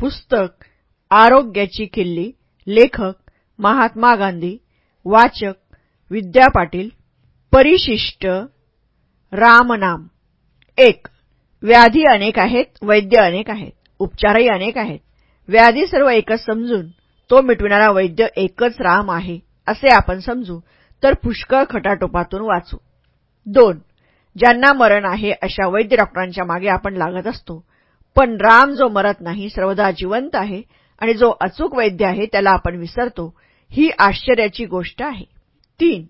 पुस्तक आरोग्याची किल्ली लेखक महात्मा गांधी वाचक विद्या पाटील परिशिष्ट रामनाम. एक व्याधी अनेक आहेत वैद्य अनेक आहेत उपचारही अनेक आहेत. व्याधी सर्व एकच समजून तो मिटविणारा वैद्य एकच राम आहे असे आपण समजू. तर पुष्कळ खटाटोपातून वाचू. दोन ज्यांना मरण आहे अशा वैद्य डॉक्टरांच्या मागे आपण लागत असतो पण राम जो मरत नाही सर्वदा जिवंत आहे आणि जो अचूक वैद्य आहे त्याला आपण विसरतो ही आश्चर्याची गोष्ट आहे. तीन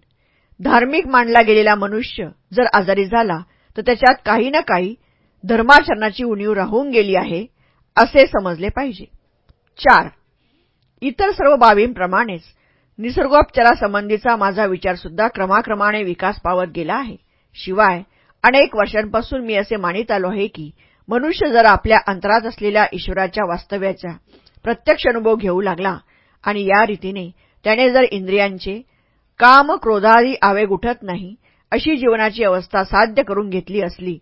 धार्मिक मानला गेलेला मनुष्य जर आजारी झाला तर त्याच्यात काही ना काही धर्माचरणाची उणीव राहून गेली आहे असे समजले पाहिजे. चार इतर सर्व बाबींप्रमाणेच निसर्गोपचारासंबंधीचा माझा विचारसुद्धा क्रमाक्रमाने विकास पावत गेला आहे. शिवाय अनेक वर्षांपासून मी असे मानित आलो आहे की मनुष्य जर आपल्या अंतरात असलेल्या ईश्वराच्या वास्तव्याचा प्रत्यक्ष अनुभव घेऊ लागला आणि या रीतीने त्याने जर इंद्रियांचे काम क्रोधादी आवेग उठत नाही अशी जीवनाची अवस्था साध्य करून घेतली असली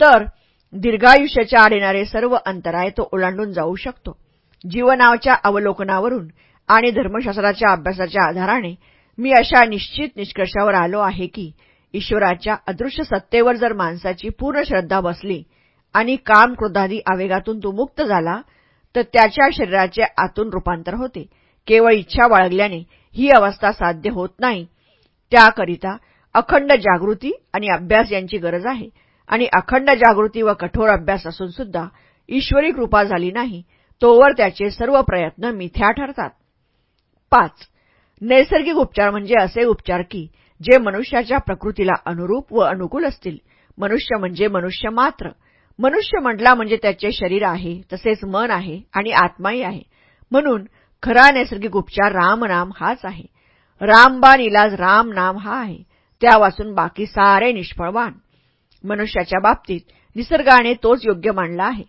तर दीर्घायुष्याच्या आड येणारे सर्व अंतराय तो ओलांडून जाऊ शकतो. जीवनाच्या अवलोकनावरून आणि धर्मशास्त्राच्या अभ्यासाच्या आधाराने मी अशा निश्चित निष्कर्षावर आलो आहे की ईश्वराच्या अदृश्य सत्तेवर जर माणसाची पूर्ण श्रद्धा बसली आणि काम क्रोधादी आवेगातून तो मुक्त झाला तर त्याच्या शरीराचे आतून रूपांतर होते. केवळ इच्छा बाळगल्याने ही अवस्था साध्य होत नाही. त्याकरिता अखंड जागृती आणि अभ्यास यांची गरज आहे. आणि अखंड जागृती व कठोर अभ्यास असून सुद्धा ईश्वरी कृपा झाली नाही तोवर त्याचे सर्व प्रयत्न मिथ्या ठरतात. पाच. नैसर्गिक उपचार म्हणजे असे उपचार की जे मनुष्याच्या प्रकृतीला अनुरूप व अनुकूल असतील. मनुष्य म्हणजे मनुष्य मात्र. मनुष्य म्हटला म्हणजे त्याचे शरीर आहे तसेच मन आहे आणि आत्माही आहे. म्हणून खरा नैसर्गिक उपचार रामनाम हाच आहे. रामबाण इलाज राम नाम हा आहे. त्यापासून बाकी सारे निष्फळवान. मनुष्याच्या बाबतीत निसर्गाने तोच योग्य मानला आहे.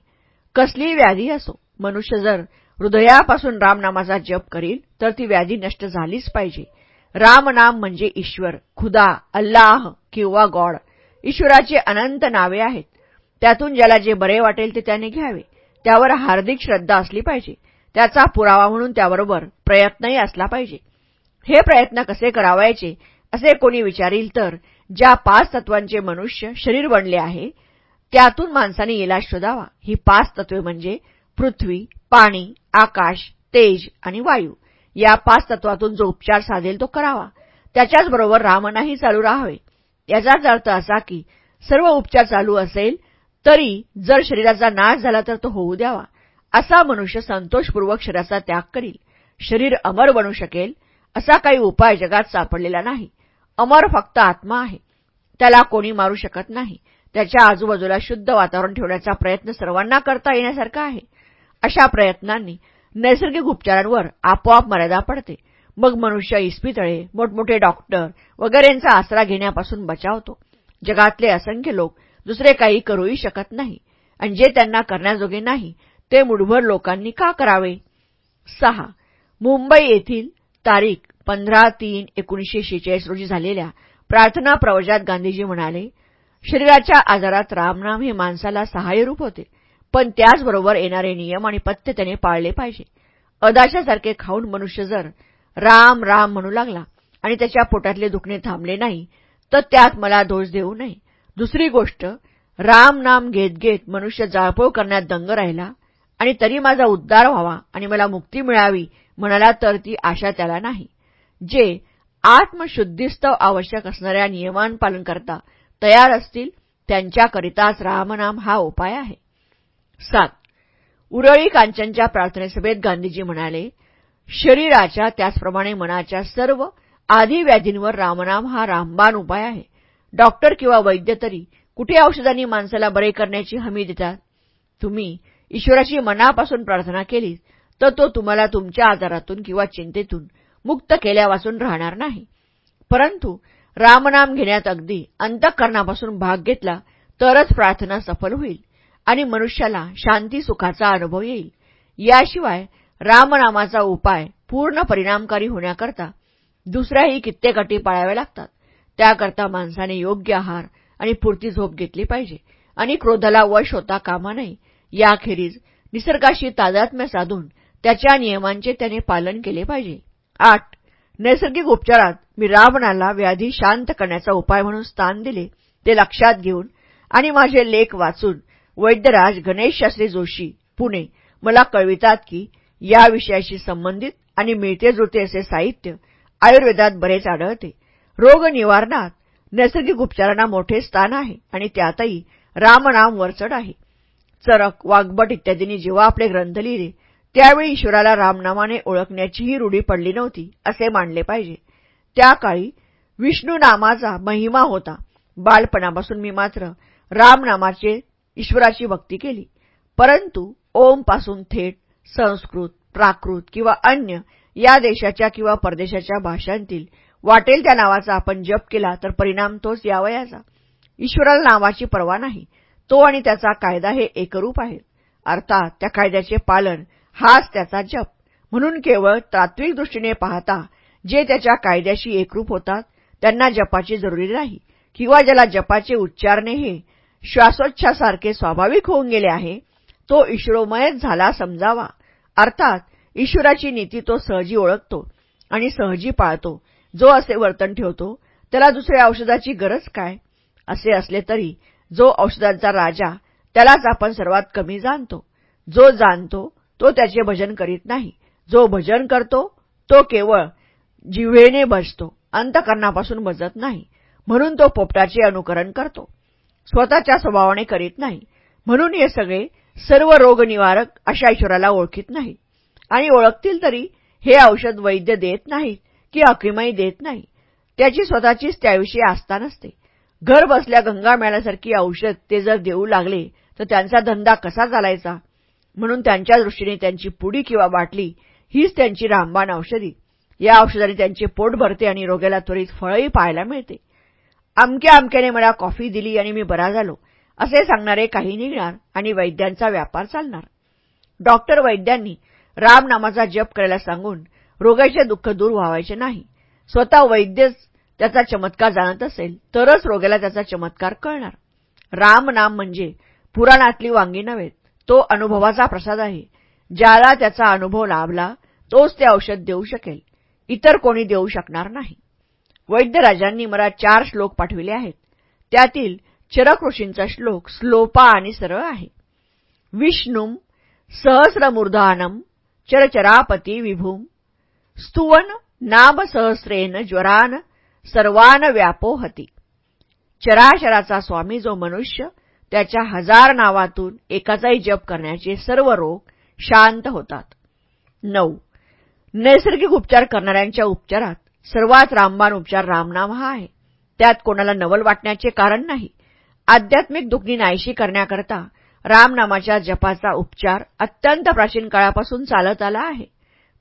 कसलीही व्याधी असो मनुष्य जर हृदयापासून रामनामाचा जप करील तर ती व्याधी नष्ट झालीच पाहिजे. रामनाम म्हणजे ईश्वर खुदा अल्लाह किंवा गॉड. ईश्वराची अनंत नावे आहेत. त्यातून ज्याला जे बरे वाटेल ते त्याने घ्यावे. त्यावर हार्दिक श्रद्धा असली पाहिजे. त्याचा पुरावा म्हणून त्याबरोबर प्रयत्नही असला पाहिजे. हे प्रयत्न कसे करावायचे असे कोणी विचारील तर ज्या पाच तत्वांचे मनुष्य शरीर बनले आहे त्यातून माणसाने इलाज शोधावा. ही पाच तत्वे म्हणजे पृथ्वी पाणी आकाश तेज आणि वायू. या पाच तत्वातून जो उपचार साधेल तो करावा. त्याच्याचबरोबर रामनाही चालू राहावे. याचाच अर्थ असा की सर्व उपचार चालू असेल तरी जर शरीराचा नाश झाला तर तो होऊ द्यावा. असा मनुष्य संतोषपूर्वक शरीराचा त्याग करील. शरीर अमर बनू शकेल असा काही उपाय जगात सापडलेला नाही. अमर फक्त आत्मा आहे. त्याला कोणी मारू शकत नाही. त्याच्या आजूबाजूला शुद्ध वातावरण ठेवण्याचा प्रयत्न सर्वांना करता येण्यासारखा आहे. अशा प्रयत्नांनी नैसर्गिक उपचारांवर आपोआप मर्यादा पडते. मग मनुष्य इस्पितळे मोठमोठे डॉक्टर वगैरेंचा आसरा घेण्यापासून बचावतो. जगातले असंख्य लोक दुसरे काही करूही शकत नाही. आणि जे त्यांना करण्याजोगे नाही ते मुठभर लोकांनी का करावे? सहा. मुंबई येथील तारीख पंधरा तीन एकोणीसशे शेहेचाळीस रोजी झालेल्या प्रार्थना प्रवचात गांधीजी म्हणाले शरीराच्या आजारात रामनाम हे माणसाला सहाय्यरूप होते. पण त्याचबरोबर येणारे नियम आणि पथ्य त्याने पाळले पाहिजे. अदाशासारखे खाऊन मनुष्य जर राम राम म्हणू लागला आणि त्याच्या पोटातले दुखणे थांबले नाही तर त्यात मला दोष देऊ नये. दुसरी गोष्ट राम नाम घेत घेत मनुष्य जाळपोळ करण्यात दंग राहिला आणि तरी माझा उद्धार व्हावा आणि मला मुक्ती मिळावी म्हणाला तर ती आशा त्याला नाही. जे आत्मशुद्धीस्तव आवश्यक असणाऱ्या नियमांपालन करता तयार असतील त्यांच्याकरिताच रामनाम हा उपाय आहे. सात. उरळी कांचनच्या प्रार्थनेसभेत गांधीजी म्हणाले शरीराच्या त्याचप्रमाणे मनाच्या सर्व आधी व्याधींवर रामनाम हा रामबाण उपाय आहे. डॉक्टर किंवा वैद्य तरी कुठे औषधांनी माणसाला बरे करण्याची हमी देतात? तुम्ही ईश्वराची मनापासून प्रार्थना केली तर तो तुम्हाला तुमच्या आजारातून किंवा चिंतेतून मुक्त केल्यापासून राहणार नाही. परंतु रामनाम घेण्यात अगदी अंतःकरणापासून भाग घेतला तरच प्रार्थना सफल होईल आणि मनुष्याला शांती सुखाचा अनुभव येईल. याशिवाय रामनामाचा उपाय पूर्ण परिणामकारी होण्याकरता दुसऱ्याही कित्येक अटी पाळाव्या लागतात. त्याकरता माणसाने योग्य आहार आणि पुरती झोप घेतली पाहिजे. आणि क्रोधाला वश होता कामा नये. याखेरीज निसर्गाशी तादात्म्य साधून त्याच्या नियमांचे त्याने पालन केले पाहिजे. आठ. नैसर्गिक उपचारात मी रावणाला व्याधी शांत करण्याचा उपाय म्हणून स्थान दिले ते लक्षात घेऊन आणि माझे लेख वाचून वैद्यराज गणेश शास्त्री जोशी पुणे मला कळवितात की या विषयाशी संबंधित आणि मिळते जुळते असे साहित्य आयुर्वेदात बरेच आढळते. रोग निवारणात नैसर्गिक उपचारांना मोठे स्थान आहे आणि त्यातही रामनाम वरचढ आहे. चरक वाघबट इत्यादींनी जेव्हा आपले ग्रंथ लिहिले त्यावेळी ईश्वराला रामनामाने ओळखण्याचीही रूढी पडली नव्हती असे मानले पाहिजे. त्या काळी विष्णू नामाचा महिमा होता. बालपणापासून मी मात्र रामनामाचे ईश्वराची भक्ती केली. परंतु ओमपासून थेट संस्कृत प्राकृत किंवा अन्य या देशाच्या किंवा परदेशाच्या भाषांतील वाटेल त्या नावाचा आपण जप केला तर परिणाम तोच यावयाचा. ईश्वराला नावाची पर्वा नाही. तो आणि त्याचा कायदा हे एकरूप आहेत. अर्थात त्या कायद्याचे पालन हाच त्याचा जप. म्हणून केवळ तात्विक दृष्टीने पाहता जे त्याच्या कायद्याशी एकरूप होतात त्यांना जपाची जरुरी नाही. किंवा ज्याला जपाचे उच्चारणे हे श्वासोच्छासारखे स्वाभाविक होऊन गेले आहे तो ईश्वरोमयच झाला समजावा. अर्थात ईश्वराची नीती तो सहजी ओळखतो आणि सहजी पाळतो. जो असे वर्तन ठेवतो त्याला दुसऱ्या औषधाची गरज काय? असे असले तरी जो औषधांचा राजा त्यालाच आपण सर्वात कमी जाणतो. जो जाणतो तो त्याचे भजन करीत नाही. जो भजन करतो तो केवळ जिव्हेने भजतो अंतकरणापासून भजत नाही. म्हणून तो पोपटाचे अनुकरण करतो. स्वतःच्या स्वभावाने करीत नाही. म्हणून हे सगळे सर्व रोगनिवारक अशा ईश्वराला ओळखीत नाही आणि ओळखतील तरी हे औषध वैद्य देत नाहीत की अक्रिमाई देत नाही. त्याची स्वतःचीच त्याविषयी आस्था नसते. घर बसल्या गंगा मेळ्यासारखी औषध ते जर देऊ लागले तर त्यांचा धंदा कसा चालायचा? म्हणून त्यांच्या दृष्टीने त्यांची पुडी किंवा बाटली हीच त्यांची रामबाण औषधी. या औषधाने त्यांचे पोट भरते आणि रोग्याला त्वरित फळही पाहायला मिळते. अमक्या अमक्याने मला कॉफी दिली आणि मी बरा झालो. असे सांगणारे काही निघणार आणि वैद्यांचा व्यापार चालणार. डॉक्टर वैद्यांनी रामनामाचा जप करायला सांगून रोगाचे दुःख दूर व्हावायचे नाही. स्वतः वैद्यच त्याचा चमत्कार जाणत असेल तरच रोग्याला त्याचा चमत्कार कळणार. रामनाम म्हणजे पुराणातली वांगी नव्हेत तो अनुभवाचा प्रसाद आहे. ज्याला त्याचा अनुभव लाभला तोच ते औषध देऊ शकेल. इतर कोणी देऊ शकणार नाही. वैद्यराजांनी मला चार श्लोक पाठविले आहेत. त्यातील चरक ऋषींचा श्लोक स्लोपा आणि सरळ आहे. विष्णुम सहस्रमूर्धानम चरचरापती विभूम स्तुवन नामसहस्रेन ज्वरान सर्वान व्यापोहती। चराचराचा स्वामी जो मनुष्य त्याच्या हजार नावातून एकाचाही जप करण्याचे सर्व रोग शांत होतात. नऊ. नैसर्गिक उपचार करणाऱ्यांच्या उपचारात सर्वात रामबाण उपचार रामनाम हा आहे. त्यात कोणाला नवल वाटण्याचे कारण नाही. आध्यात्मिक दुखणी नाहीशी करण्याकरता रामनामाच्या जपाचा उपचार अत्यंत प्राचीन काळापासून चालत आला आहे.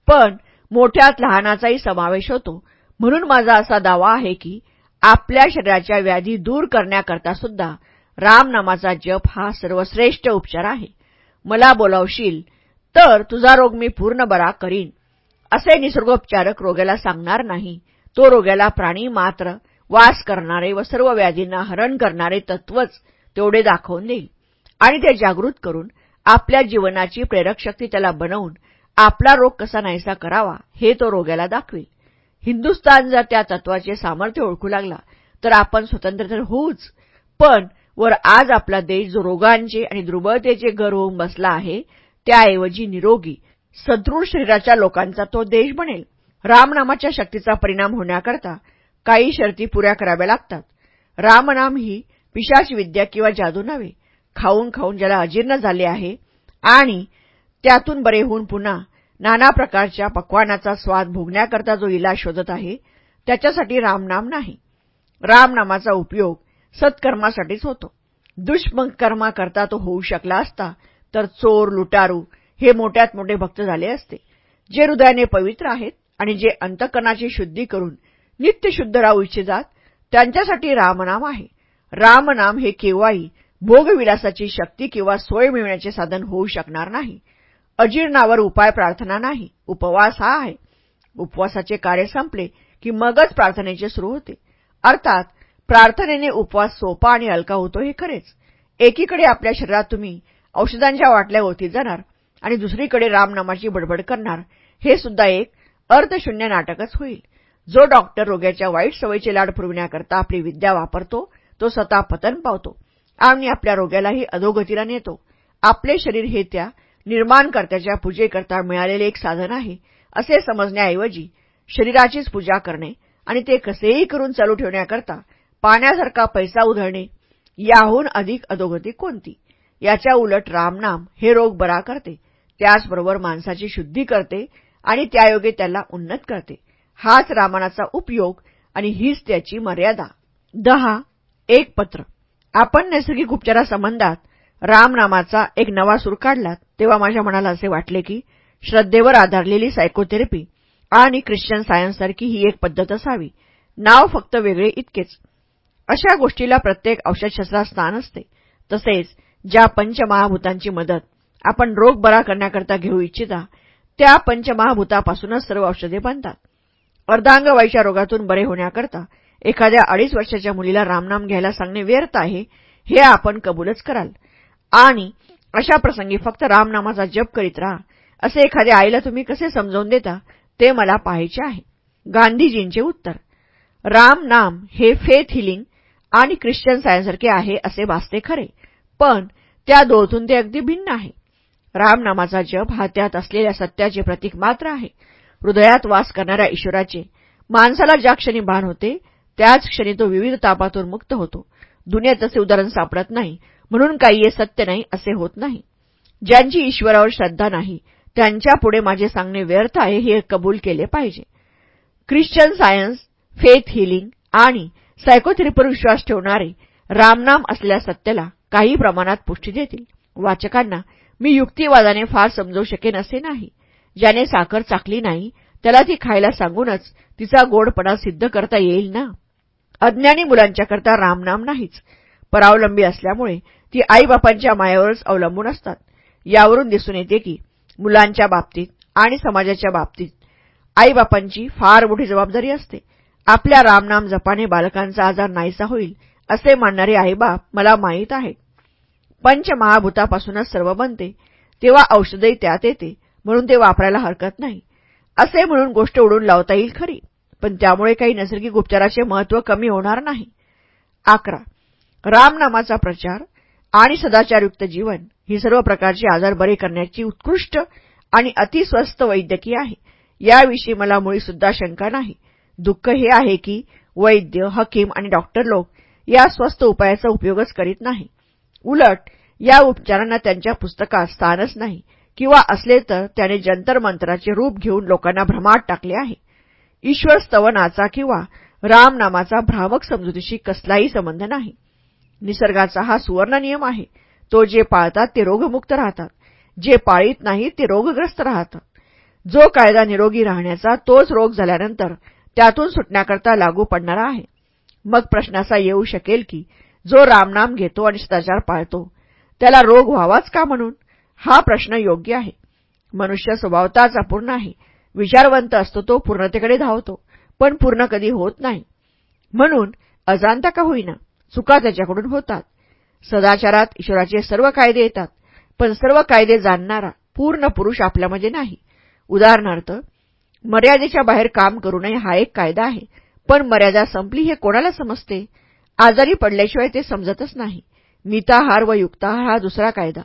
पण मोठ्यात लहानाचाही समावेश होतो. म्हणून माझा असा दावा आहे की आपल्या शरीराच्या व्याधी दूर करण्याकरता सुद्धा रामनामाचा जप हा सर्वश्रेष्ठ उपचार आहे. मला बोलावशील तर तुझा रोग मी पूर्ण बरा करीन. असे निसर्गोपचारक रोग्याला सांगणार नाही. तो रोग्याला प्राणी मात्र वास करणारे व सर्व व्याधींना हरण करणारे तत्वच तेवढे दाखवून देईल. आणि ते जागृत करून आपल्या जीवनाची प्रेरक शक्ती त्याला बनवून आपला रोग कसा नाहीसा करावा हे तो रोग्याला दाखवेल. हिंदुस्तान जर त्या तत्वाचे सामर्थ्य ओळखू लागला तर आपण स्वतंत्र तर होऊच. पण वर आज आपला देश जो रोगांचे आणि दुर्बळतेचे घर होऊन बसला आहे त्याऐवजी निरोगी सदृढ शरीराच्या लोकांचा तो देश बनेल. रामनामाच्या शक्तीचा परिणाम होण्याकरता काही शर्ती पुऱ्या कराव्या लागतात. रामनाम ही पिशाच विद्या किंवा जादू नव्हे खाऊन खाऊन ज्याला अजीर्ण झाले आहे आणि त्यातून बरे होऊन पुन्हा नाना प्रकारच्या पक्वानाचा स्वाद भोगण्याकरता जो इलाज शोधत आहे त्याच्यासाठी रामनाम नाही. रामनामाचा उपयोग सत्कर्मासाठीच होतो. दुष्मकर्माकरता तो होऊ शकला असता तर चोर लुटारू हे मोठ्यात मोठे भक्त झाले असते जे हृदयाने पवित्र आहेत आणि जे अंतकरणाची शुद्धी करून नित्य शुद्ध राहू इच्छितात त्यांच्यासाठी रामनाम आहे. रामनाम हे केव्हाही भोगविलासाची शक्ती किंवा सोय मिळण्याचे साधन होऊ शकणार नाही. अजीर्णावर उपाय प्रार्थना नाही. उपवास हा आहे. उपवासाचे कार्य संपले की मगच प्रार्थनेचे सुरू होते. अर्थात प्रार्थनेने उपवास सोपा आणि हलका होतो हे खरेच. एकीकडे आपल्या शरीरात तुम्ही औषधांच्या वाटल्या होती जाणार आणि दुसरीकडे रामनामाची बडबड करणार हे सुद्धा एक अर्थशून्य नाटकच होईल. जो डॉक्टर रोग्याच्या वाईट सवयीचे लाड पुरविण्याकरता आपली विद्या वापरतो तो स्वतः पतन पावतो. आणि आपल्या रोग्यालाही अधोगतीला नेतो. आपले शरीर हे त्या निर्माणकर्त्याच्या पूजेकरता मिळालेले एक साधन आहे असे समजण्याऐवजी शरीराचीच पूजा करणे आणि ते कसेही करून चालू ठेवण्याकरता पाण्यासारखा पैसा उधळणे याहून अधिक अधोगती कोणती? याच्या उलट रामनाम हे रोग बरा करते त्याचबरोबर माणसाची शुद्धी करते आणि त्यायोगे त्याला उन्नत करते. हाच रामानाचा उपयोग आणि हीच त्याची मर्यादा. दहा एक पत्र. आपण नैसर्गिक उपचारासंबंधात रामनामाचा एक नवा सूर काढलात तेव्हा माझ्या मनाला असे वाटले की श्रद्धेवर आधारलेली सायकोथेरपी आणि ख्रिश्चन सायन्ससारखी ही एक पद्धत असावी. नाव फक्त वेगळे इतकेच. अशा गोष्टीला प्रत्येक औषधशास्त्रात स्थान असते. तसेच ज्या पंचमहाभूतांची मदत आपण रोग बरा करण्याकरता घेऊ इच्छिता त्या पंचमहाभूतापासूनच सर्व औषधे बनतात. अर्धांगवाईच्या रोगातून बरे होण्याकरता एखाद्या अडीच वर्षाच्या मुलीला रामनाम घ्यायला सांगणे व्यर्थ आहे हे आपण कबूलच कराल. आणि अशा प्रसंगी फक्त रामनामाचा जप करीत राहा. असे एखाद्या आईला तुम्ही कसे समजावून देता ते मला पाहायचे आहे. गांधीजींचे उत्तर राम नाम हे फेथ हिलिंग आणि ख्रिश्चन सायन्ससारखे आहे असे वाचते खरे पण त्या दोतून ते अगदी भिन्न आहे. रामनामाचा जप हा त्यात असलेल्या सत्याचे प्रतीक मात्र आहे. हृदयात वास करणाऱ्या ईश्वराचे माणसाला ज्या क्षणी भान होते त्याच क्षणी तो विविध तापातून मुक्त होतो. दुनियेत असे उदाहरण सापडत नाही. म्हणून काही हे सत्य नाही असे होत नाही. ज्यांची ईश्वरावर श्रद्धा नाही त्यांच्यापुढे माझे सांगणे व्यर्थ आहे हे कबूल केले पाहिजे. ख्रिश्चन सायन्स फेथ हिलिंग आणि सायकोथेरपीवर विश्वास ठेवणारे रामनाम असलेल्या सत्याला काही प्रमाणात पुष्टी देतील. वाचकांना मी युक्तिवादाने फार समजवू शकेन असे नाही. ज्याने साखर चाकली नाही त्याला ती खायला सांगूनच तिचा गोडपणा सिद्ध करता येईल ना? अज्ञानी मुलांच्याकरता रामनाम नाहीच. परावलंबी असल्यामुळे ती आईबापांच्या मायावरच अवलंबून असतात. यावरून दिसून येते की मुलांच्या बाबतीत आणि समाजाच्या बाबतीत आईबापांची फार मोठी जबाबदारी असते. आपल्या रामनाम जपाने बालकांचा आजार नाहीसा होईल असे मानणारे आईबाप मला माहीत आहे पंचमहाभूतापासूनच सर्व बनते तेव्हा औषधही त्यात येते म्हणून ते वापरायला हरकत नाही. असे म्हणून गोष्ट उडून लावता येईल खरी. पण त्यामुळे काही नैसर्गिक उपचाराचे महत्त्व कमी होणार नाही. अकरा. रामनामाचा प्रचार आणि सदाचारयुक्त जीवन ही सर्व प्रकारचे आजार बरे करण्याची उत्कृष्ट आणि अतिस्वस्त वैद्यकीय आहे. याविषयी मला मुळीसुद्धा शंका नाही. दुःख हे आहे की वैद्य हकीम आणि डॉक्टर लोक या स्वस्त उपायाचा उपयोगच करीत नाही. उलट या उपचारांना त्यांच्या पुस्तकात स्थानच नाही किंवा असले तर त्याने जंतर मंतराचे रूप घेऊन लोकांना भ्रमात टाकले आहे. ईश्वर स्तवनाचा किंवा रामनामाचा भ्रामक समजुतीशी कसलाही संबंध नाही. निसर्गाचा हा सुवर्ण नियम आहे. तो जे पाळतात ते रोगमुक्त राहतात. जे पाळीत नाहीत ते रोगग्रस्त राहतात. जो कायदा निरोगी राहण्याचा तोच रोग झाल्यानंतर त्यातून सुटण्याकरता लागू पडणारा आहे. मग प्रश्न असा येऊ शकेल की जो रामनाम घेतो आणि सदाचार पाळतो त्याला रोग व्हावाच का म्हणून? हा प्रश्न योग्य आहे. मनुष्य स्वभावताच अपूर्ण आहे. विचारवंत असतो तो पूर्णतेकडे धावतो पण पूर्ण कधी होत नाही. म्हणून अजांता का होईना चुका त्याच्याकडून होतात. सदाचारात ईश्वराचे सर्व कायदे येतात पण सर्व कायदे जाणणारा पूर्ण पुरुष आपल्यामध्ये नाही. उदाहरणार्थ मर्यादेच्या बाहेर काम करू नये हा एक कायदा आहे पण मर्यादा संपली हे कोणाला समजते? आजारी पडल्याशिवाय ते समजतच नाही. मिताहार व युक्ताहार हा दुसरा कायदा.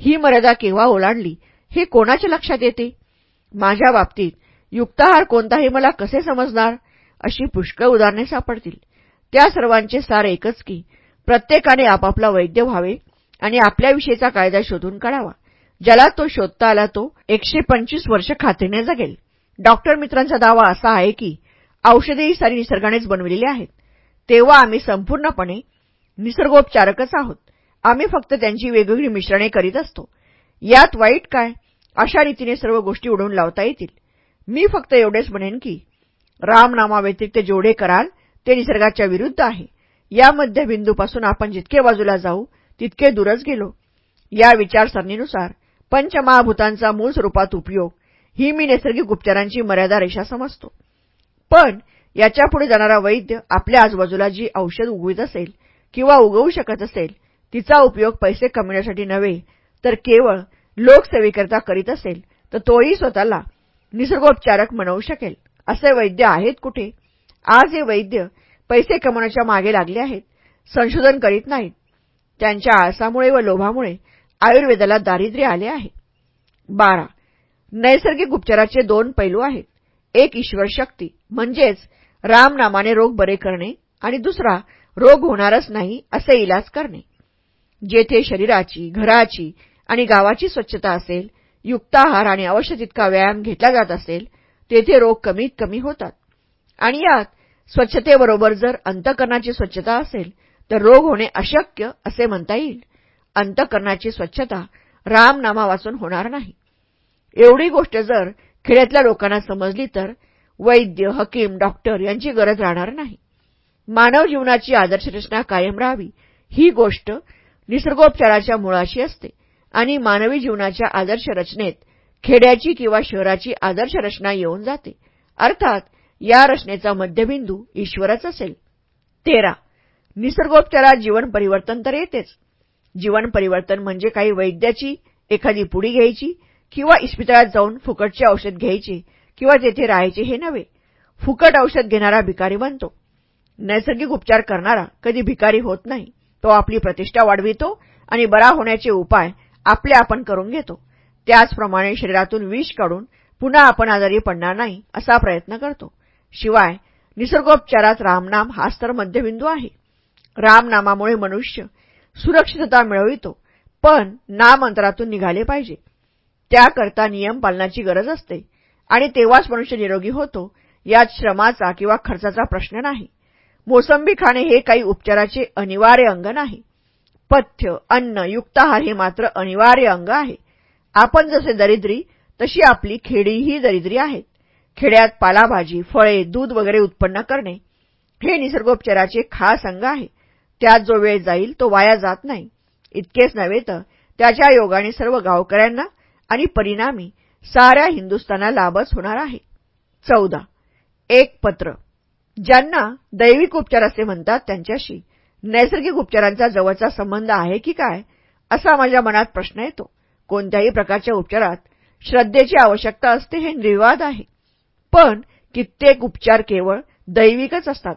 ही मर्यादा केव्हा ओलांडली हे कोणाच्या लक्षात येते? माझ्या बाबतीत युक्ताहार कोणताही मला कसे समजणार? अशी पुष्कळ उदाहरणे सापडतील. त्या सर्वांचे सार एकच की प्रत्येकाने आपापला वैद्य व्हावे आणि आपल्याविषयीचा कायदा शोधून काढावा. ज्याला तो शोधता आला तो एकशे पंचवीस वर्ष खात्रीने जगेल. डॉक्टर मित्रांचा दावा असा आहे की औषधेही सारी निसर्गानेच बनविलेली आहेत. तेव्हा आम्ही संपूर्णपणे निसर्गोपचारकच आहोत. आम्ही फक्त त्यांची वेगवेगळी मिश्रणे करीत असतो. यात वाईट काय? अशा रीतीने सर्व गोष्टी उडवून लावता येतील. मी फक्त एवढेच म्हणेन की रामनामाव्यतिरिक्त जेवढे कराल ते निसर्गाच्या विरुद्ध आहे. या मध्यबिंदूपासून आपण जितके बाजूला जाऊ तितके दूरच गेलो. या विचारसरणीनुसार पंचमहाभूतांचा मूळ स्वरूपात उपयोग ही मी नैसर्गिक उपचारांची मर्यादा रेषा समजतो. पण याच्यापुढे जाणारा वैद्य आपल्या आजूबाजूला जी औषध उगवित असेल किंवा उगवू शकत असेल तिचा उपयोग पैसे कमविण्यासाठी नव्हे तर केवळ लोकसेवेकरता करीत असेल तर तोही स्वतःला निसर्गोपचारक म्हणवू शकेल. असे वैद्य आहेत कुठे? आज हे वैद्य पैसे कमवण्याच्या मागे लागले आहेत संशोधन करीत नाहीत. त्यांच्या आळसामुळे व लोभामुळे आयुर्वेदाला दारिद्र्य आले आहे. बारा. नैसर्गिक उपचाराचे दोन पैलू आहेत. एक ईश्वर शक्ती म्हणजेच रामनामाने रोग बरे करणे आणि दुसरा रोग होणारच नाही असे इलाज करणे. जेथे शरीराची घराची आणि गावाची स्वच्छता असेल युक्त आहार आणि अवश्य तितका व्यायाम घेतला जात असेल तेथे रोग कमीत कमी होतात. आणि यात स्वच्छतेबरोबर जर अंतकरणाची स्वच्छता असेल तर रोग होणे अशक्य असे म्हणता येईल. अंतकरणाची स्वच्छता रामनामा वाचून होणार नाही. एवढी गोष्ट जर खेड्यातल्या लोकांना समजली तर वैद्य हकीम डॉक्टर यांची गरज राहणार नाही. मानव जीवनाची आदर्श रचना कायम राहावी. ही गोष्ट निसर्गोपचाराच्या मुळाशी असते. आणि मानवी जीवनाच्या आदर्श रचनेत खेड्याची किंवा शहराची आदर्श रचना येऊन जाते. अर्थात या रचनेचा मध्यबिंदू ईश्वरच असेल. तेरा. निसर्गोपचारात जीवन परिवर्तन तर येतेच. जीवन परिवर्तन म्हणजे काही वैद्याची एखादी पुडी घ्यायची किंवा इस्पितळात जाऊन फुकटचे औषध घ्यायचे किंवा तेथे राहायचे हे नव्हे. फुकट औषध घेणारा भिकारी बनतो. नैसर्गिक उपचार करणारा कधी भिकारी होत नाही. तो आपली प्रतिष्ठा वाढवितो आणि बरा होण्याचे उपाय आपले आपण करून घेतो. त्याचप्रमाणे शरीरातून विष काढून पुन्हा आपण आजारी पडणार नाही असा प्रयत्न करतो. शिवाय निसर्गोपचारात रामनाम हाच तर मध्यबिंदू आहे. रामनामामुळे मनुष्य सुरक्षितता मिळवितो पण नाम अंतरातून निघाले पाहिजे. त्याकरता नियम पालनाची गरज असते आणि तेव्हाच मनुष्य निरोगी होतो यात श्रमाचा किंवा खर्चाचा प्रश्न नाही. मोसंबी खाणे हे काही उपचाराचे अनिवार्य अंग नाही. पथ्य अन्न युक्ताहार हे मात्र अनिवार्य अंग आहे. आपण जसे दरिद्री तशी आपली खेडीही दरिद्री आहेत. खेड्यात पालाभाजी फळे दूध वगैरे उत्पन्न करणे हे निसर्गोपचाराचे खास अंग आहे. त्यात जो वेळ जाईल तो वाया जात नाही. इतकेच नव्हे तर त्याच्या योगाने सर्व गावकऱ्यांना आणि परिणामी साऱ्या हिंदुस्थानाला लाभच होणार आहे. चौदा. एक पत्र. ज्यांना दैविक उपचार असे म्हणतात त्यांच्याशी नैसर्गिक उपचारांचा जवळचा संबंध आहे की काय? असा माझ्या मनात प्रश्न येतो. कोणत्याही प्रकारच्या उपचारात श्रद्धेची आवश्यकता असते हे निर्विवाद आहे. पण कित्येक उपचार केवळ दैविकच असतात.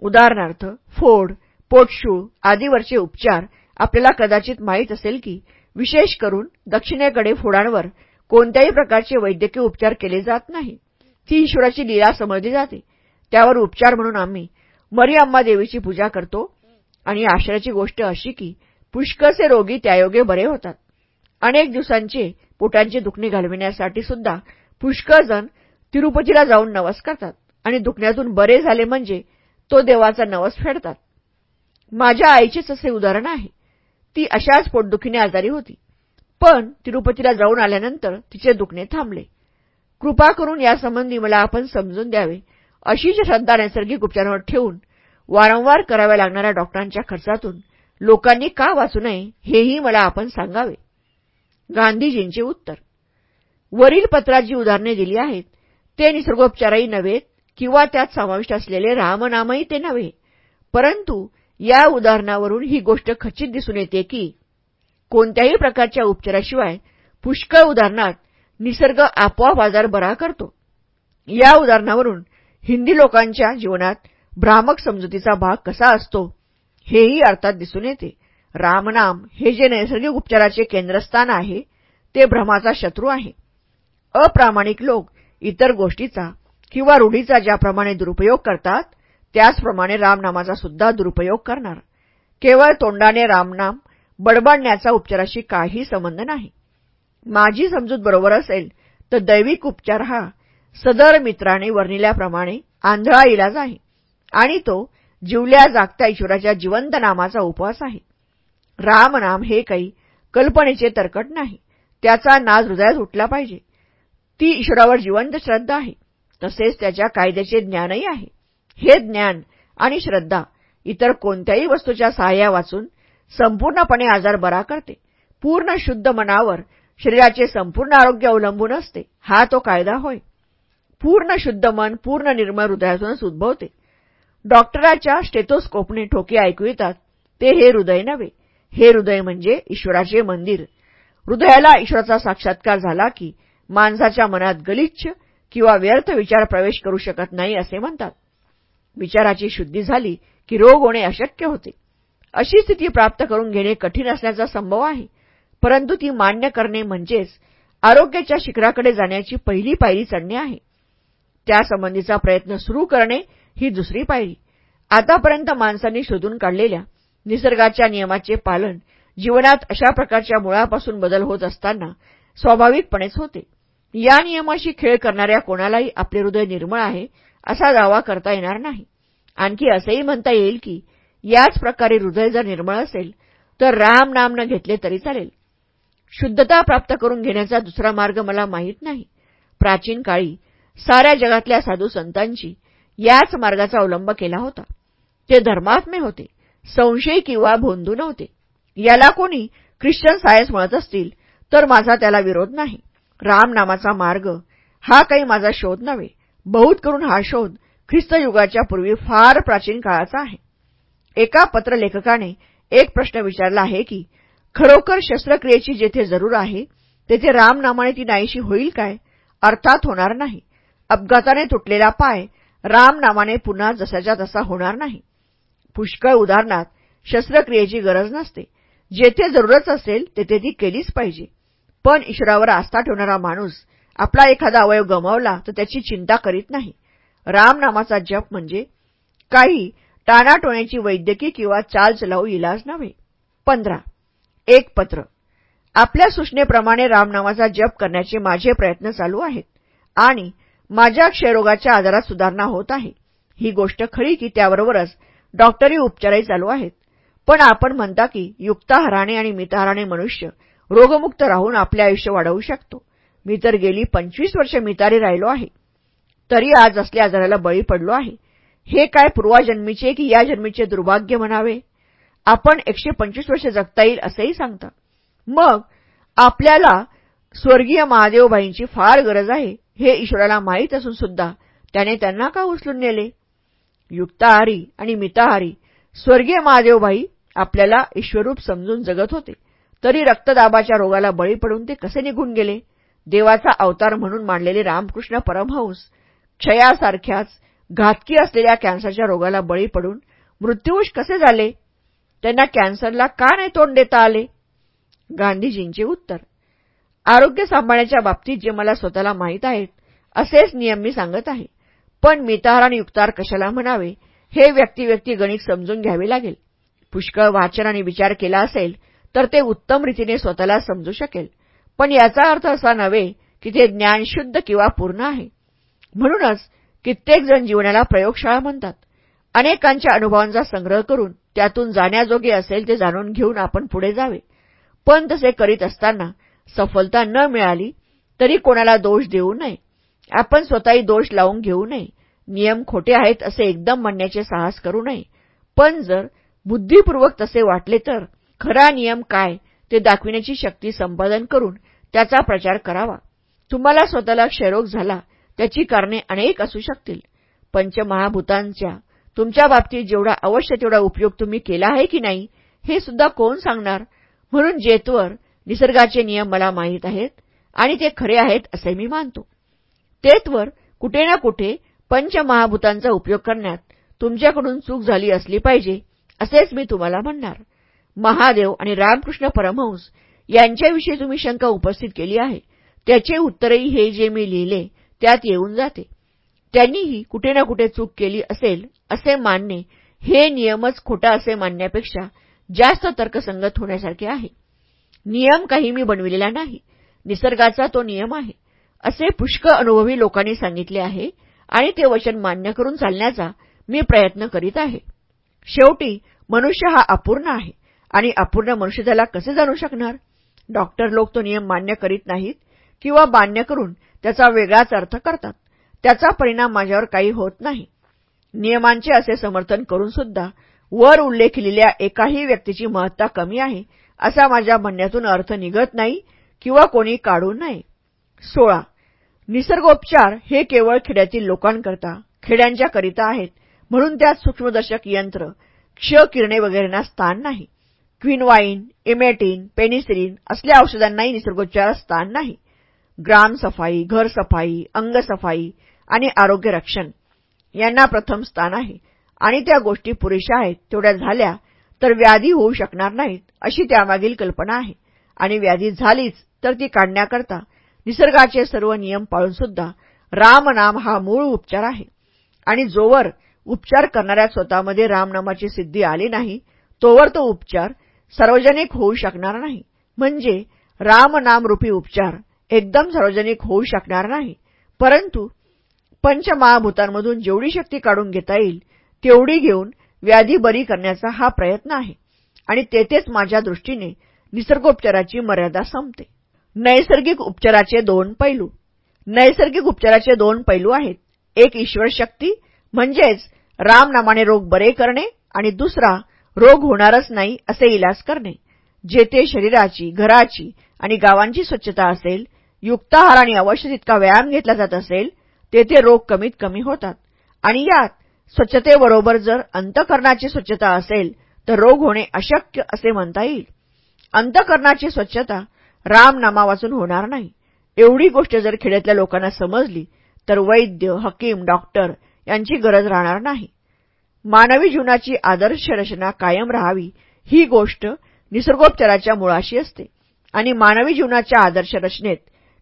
उदाहरणार्थ फोड पोटशूळ आदीवरचे उपचार आपल्याला कदाचित माहीत असेल की विशेष करून दक्षिणेकडे फोडांवर कोणत्याही प्रकारचे वैद्यकीय उपचार केले जात नाही. ती ईश्वराची लीला समजली जाते. त्यावर उपचार म्हणून आम्ही मरिअम्मा देवीची पूजा करतो. आणि आश्चर्याची गोष्ट अशी की पुष्कळचे रोगी त्यायोगे बरे होतात. अनेक दिवसांचे पोटांचे दुखणे घालविण्यासाठी सुद्धा पुष्कळजण तिरुपतीला जाऊन नवस करतात आणि दुखण्यातून बरे झाले म्हणजे तो देवाचा नवस फेडतात. माझ्या आईचेच असे उदाहरण आहे. ती अशाच पोटदुखीने आजारी होती. पण तिरुपतीला जाऊन आल्यानंतर तिचे दुखणे थांबले. कृपा करून यासंबंधी मला आपण समजून द्यावे अशीच श्रद्धा नैसर्गिक उपचारावर ठेवून वारंवार कराव्या लागणाऱ्या डॉक्टरांच्या खर्चातून लोकांनी का वाचू नये हेही मला आपण सांगावे. गांधीजींचे उत्तर. वरील पत्रात जी उदाहरणे दिली आहेत. ते निसर्गोपचारही नव्हेत किंवा त्यात समाविष्ट असलेले रामनामही ते नव्हे. परंतु या उदाहरणावरून ही गोष्ट खचित दिसून येते की कोणत्याही प्रकारच्या उपचाराशिवाय पुष्कळ उदाहरणात निसर्ग आपोआप आजार बरा करतो. या उदाहरणावरून हिंदी लोकांच्या जीवनात भ्रामक समजुतीचा भाग कसा असतो हेही अर्थात दिसून येते. रामनाम हे जे नैसर्गिक उपचाराचे केंद्रस्थान आहे ते भ्रमाचा शत्रू आहे. अप्रामाणिक लोक इतर गोष्टीचा किंवा रूढीचा ज्याप्रमाणे दुरुपयोग करतात त्याचप्रमाणे रामनामाचा सुद्धा दुरुपयोग करणार. केवळ तोंडाने रामनाम बडबडण्याचा उपचाराशी काही संबंध नाही. माझी समजूत बरोबर असेल तर दैविक उपचार हा सदर मित्राने वर्णिल्याप्रमाणे आंधळा इलाज आहे. आणि तो जिवल्या जागत्या ईश्वराच्या जिवंत नामाचा उपवास आहे. रामनाम हे काही कल्पनेचे तरकट नाही. त्याचा नाज हृदयात उठला पाहिजे. ती ईश्वरावर जिवंत श्रद्धा आहे. तसेच त्याच्या कायद्याचे ज्ञानही आहे. हे ज्ञान आणि श्रद्धा इतर कोणत्याही वस्तूच्या सहाय्या वाचून संपूर्णपणे आजार बरा करते. पूर्ण शुद्ध मनावर शरीराचे संपूर्ण आरोग्य अवलंबून असते. हा तो कायदा होय. पूर्ण शुद्ध मन पूर्ण निर्मळ हृदयातूनच उद्भवते. डॉक्टराच्या स्टेथोस्कोपने ठोके ऐकू येतात. ते हे हृदय नव्हे. हे हृदय म्हणजे ईश्वराचे मंदिर. हृदयाला ईश्वराचा साक्षात्कार झाला की माणसाच्या मनात गलिच्छ किंवा व्यर्थ विचार प्रवेश करू शकत नाही असे म्हणतात. विचाराची शुद्धी झाली की रोग होणे अशक्य होते. अशी स्थिती प्राप्त करून घेणे कठीण असण्याचा संभव आहे. परंतु ती मान्य करणे म्हणजेच आरोग्याच्या शिखराकडे जाण्याची पहिली पायरी चढणे आहे. त्यासंबंधीचा प्रयत्न सुरू करणे ही दुसरी पायरी. आतापर्यंत माणसांनी शोधून काढलेल्या निसर्गाच्या नियमाचे पालन जीवनात अशा प्रकारच्या मुळापासून बदल होत असताना स्वाभाविकपणेच होते. या नियमाशी खेळ करणाऱ्या कोणालाही आपले हृदय निर्मळ आहे असा दावा करता येणार नाही. आणखी असेही म्हणता येईल की याच प्रकारे हृदय जर निर्मळ असेल तर राम नाम न घेतले तरी चालेल. शुद्धता प्राप्त करून घेण्याचा दुसरा मार्ग मला माहीत नाही. प्राचीन काळी साऱ्या जगातल्या साधू संतांची याच मार्गाचा अवलंब केला होता. ते धर्मात्मे होते. संशय किंवा भोंदू नव्हते. याला कोणी ख्रिश्चन सायन्स म्हणत असतील तर माझा त्याला विरोध नाही. रामनामाचा मार्ग हा काही माझा शोध नव्हे. बहुत करून हा शोध ख्रिस्त युगाच्या पूर्वी फार प्राचीन काळाचा आहे. एका पत्रलेखकाने एक प्रश्न विचारला आहे की खरोखर शस्त्रक्रियेची जेथे जरूर आहे तेथे रामनामाने ती नाहीशी होईल काय? अर्थात होणार नाही. अपघाताने तुटलेला पाय रामनामाने पुन्हा जसाच्या तसा होणार नाही. पुष्कळ उदाहरणात शस्त्रक्रियेची गरज नसते. जेथे जरूरच असेल तेथे ती केलीच पाहिजे. पण ईश्वरावर आस्था ठेवणारा माणूस आपला एखादा अवयव गमावला तर त्याची चिंता करीत नाही. रामनामाचा जप म्हणजे काही टाणाटोण्याची वैद्यकीय किंवा चाल चलाऊ इलाज नव्हे. पंधरा. एक पत्र. आपल्या सूचनेप्रमाणे रामनामाचा जप करण्याचे माझे प्रयत्न चालू आहेत. आणि माझ्या क्षयरोगाच्या आजारात सुधारणा होत आहे. ही गोष्ट खरी की त्याबरोबरच डॉक्टरी उपचारही चालू आहेत. पण आपण म्हणता की युक्ताहाराने आणि मिताहाराने मनुष्य रोगमुक्त राहून आपले आयुष्य वाढवू शकतो. मी तर गेली पंचवीस वर्ष मितारी राहिलो आहे. तरी आज असल्या आजाराला बळी पडलो आहे. हे काय पूर्वाजन्मीचे की या जन्मीचे दुर्भाग्य म्हणावे? आपण एकशे पंचवीस वर्ष जगता येईल असेही सांगता. मग आपल्याला स्वर्गीय महादेवबाईंची फार गरज आहे. हे ईश्वराला माहीत असून सुद्धा त्याने त्यांना का उचलून नेले? युक्ताहारी आणि मिताहारी स्वर्गीय महादेवभाई आपल्याला ईश्वरूप समजून जगत होते. तरी रक्तदाबाच्या रोगाला बळी पडून ते कसे निघून गेले? देवाचा अवतार म्हणून मांडलेले रामकृष्ण परमहंस क्षयासारख्याच घातकी असलेल्या कॅन्सरच्या रोगाला बळी पडून मृत्यूवश कसे झाले? त्यांना कॅन्सरला का नाही तोंड देता आले? गांधीजींचे उत्तर. आरोग्य सांभाळण्याच्या बाबतीत जे मला स्वतःला माहीत आहेत असेच नियम मी सांगत आहे. पण मिताहार आणि युक्तार कशाला म्हणावे हे व्यक्तिव्यक्ती व्यक्ती गणित समजून घ्यावे लागेल. पुष्कळ वाचन आणि विचार केला असेल तर ते उत्तम रीतीने स्वतःला समजू शकेल. पण याचा अर्थ असा नव्हे की ते ज्ञान शुद्ध किंवा पूर्ण आहे. म्हणूनच कित्येक जण जीवनाला प्रयोगशाळा म्हणतात. अनेकांच्या अनुभवांचा संग्रह करून त्यातून जाण्याजोगे असेल ते जाणून घेऊन आपण पुढे जावे. पण तसे करीत असताना सफलता न मिळाली तरी कोणाला दोष देऊ नये. आपण स्वतःही दोष लावून घेऊ नये. नियम खोटे आहेत असे एकदम म्हणण्याचे साहस करू नये. पण जर बुद्धिपूर्वक तसे वाटले तर खरा नियम काय ते दाखविण्याची शक्ती संपादन करून त्याचा प्रचार करावा. तुम्हाला स्वतःला क्षयरोग झाला त्याची कारणे अनेक असू शकतील. पंचमहाभूतांच्या तुमच्या बाबतीत जेवढा अवश्य तेवढा उपयोग तुम्ही केला आहे की नाही हे सुद्धा कोण सांगणार? म्हणून जेतवर निसर्गाचे नियम मला माहीत आहेत आणि ते खरे आहेत असे मी मानतो. तेतवर कुठे ना कुठे पंचमहाभूतांचा उपयोग करण्यात तुमच्याकडून चूक झाली असली पाहिजे असेच मी तुम्हाला म्हणणार. महादेव आणि रामकृष्ण परमहंस यांच्याविषयी तुम्ही शंका उपस्थित केली आहे. त्याचे उत्तरही हे जे मी लिहिले त्यात येऊन जाते. त्यांनीही कुठे ना कुठे चूक केली असेल असे मानणे हे नियमच खोटा असे मानण्यापेक्षा जास्त तर्कसंगत होण्यासारखे आहे. नियम काही मी बनविलेला नाही. निसर्गाचा तो नियम आहे. असे पुष्कळ अनुभवी लोकांनी सांगितले आहे आणि ते वचन मान्य करून चालण्याचा मी प्रयत्न करीत आहे. शेवटी मनुष्य हा अपूर्ण आहे आणि अपूर्ण मनुष्य त्याला कसे जाणू शकणार? डॉक्टर लोक तो नियम मान्य करीत नाहीत किंवा मान्य करून त्याचा वेगळाच अर्थ करतात. त्याचा परिणाम माझ्यावर काही होत नाही. नियमांचे असे समर्थन करून सुद्धा वर उल्लेखिलेल्या एकाही व्यक्तीची महत्ता कमी आहे असा माझ्या म्हणण्यातून अर्थ निघत नाही किंवा कोणी काढू नये सोळा. निसर्गोपचार हे केवळ खेड्यातील लोकांकरता खेड्यांच्या करिता आहेत म्हणून त्यात सूक्ष्मदर्शक यंत्र क्ष किरणे वगैरेंना स्थान नाही. क्विनवाईन इमेटिन पेनिसिलिन असल्या औषधांनाही निसर्गोपचारात स्थान नाही. ग्रामसफाई घरसफाई अंगसफाई आणि आरोग्य रक्षण यांना प्रथम स्थान आहे. आणि त्या गोष्टी पुरेशा आहेत तेवढ्या झाल्या तर व्याधी होऊ शकणार नाहीत. अशी त्यामागील कल्पना आहे. आणि व्याधी झालीच तर ती काढण्याकरता निसर्गाचे सर्व नियम पाळून सुद्धा रामनाम हा मूळ उपचार आहे. आणि जोवर उपचार करणाऱ्या स्वतःमध्ये रामनामाची सिद्धी आली नाही तोवर तो उपचार सार्वजनिक होऊ शकणार नाही. म्हणजे रामनामरूपी उपचार एकदम सार्वजनिक होऊ शकणार नाही. परंतु पंचमहाभूतांमधून जेवढी शक्ती काढून घेता येईल तेवढी घेऊन व्याधी बरी करण्याचा हा प्रयत्न आहे. आणि तेथेच माझ्या दृष्टीने निसर्गोपचाराची मर्यादा संपते. नैसर्गिक उपचाराचे दोन पैलू. नैसर्गिक उपचाराचे दोन पैलू आहेत. एक ईश्वर शक्ती म्हणजेच रामनामाने रोग बरे करणे आणि दुसरा रोग होणारच नाही असे इलाज करणे. जेथे शरीराची घराची आणि गावांची स्वच्छता असेल युक्ताहार आणि अवश्य तितका व्यायाम घेतला जात असेल तेथे रोग कमीत कमी होतात. आणि यात स्वच्छतेबरोबर जर अंतकरणाची स्वच्छता असेल तर रोग होणे अशक्य असे म्हणता येईल. अंतकरणाची स्वच्छता रामनामा वाचून होणार नाही. एवढी गोष्ट जर खेड्यातल्या लोकांना समजली तर वैद्य हकीम डॉक्टर यांची गरज राहणार नाही. मानवी जीवनाची आदर्श रचना कायम राहावी ही गोष्ट निसर्गोपचाराच्या मुळाशी असते. आणि मानवी जीवनाच्या आदर्श रचनेत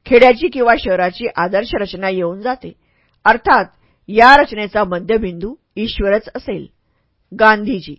खेड्याची किंवा शहराची आदर्श रचना येऊन जाते. अर्थात या रचनेचा मध्यबिंदू ईश्वरच असेल. गांधीजी